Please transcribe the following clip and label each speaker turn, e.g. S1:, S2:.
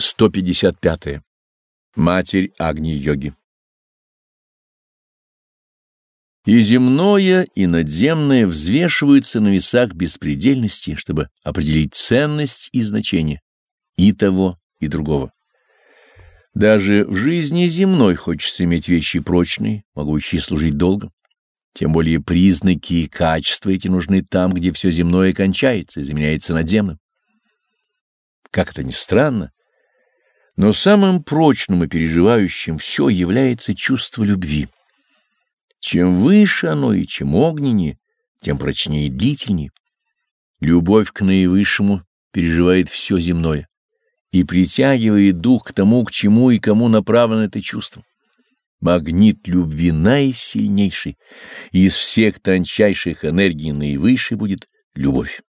S1: 155. -е. Матерь Агни-йоги И земное, и надземное взвешиваются на весах беспредельности, чтобы определить ценность и значение и того, и другого. Даже в жизни земной хочется иметь вещи прочные, могущие служить долго. Тем более признаки и качества эти нужны там, где все земное кончается и заменяется надземным. Как это ни странно, но самым прочным и переживающим все является чувство любви. Чем выше оно и чем огненнее, тем прочнее и длительнее. Любовь к наивысшему переживает все земное и притягивает дух к тому, к чему и кому направлено это чувство. Магнит любви наисильнейший, и из всех тончайших энергий наивысшей будет любовь.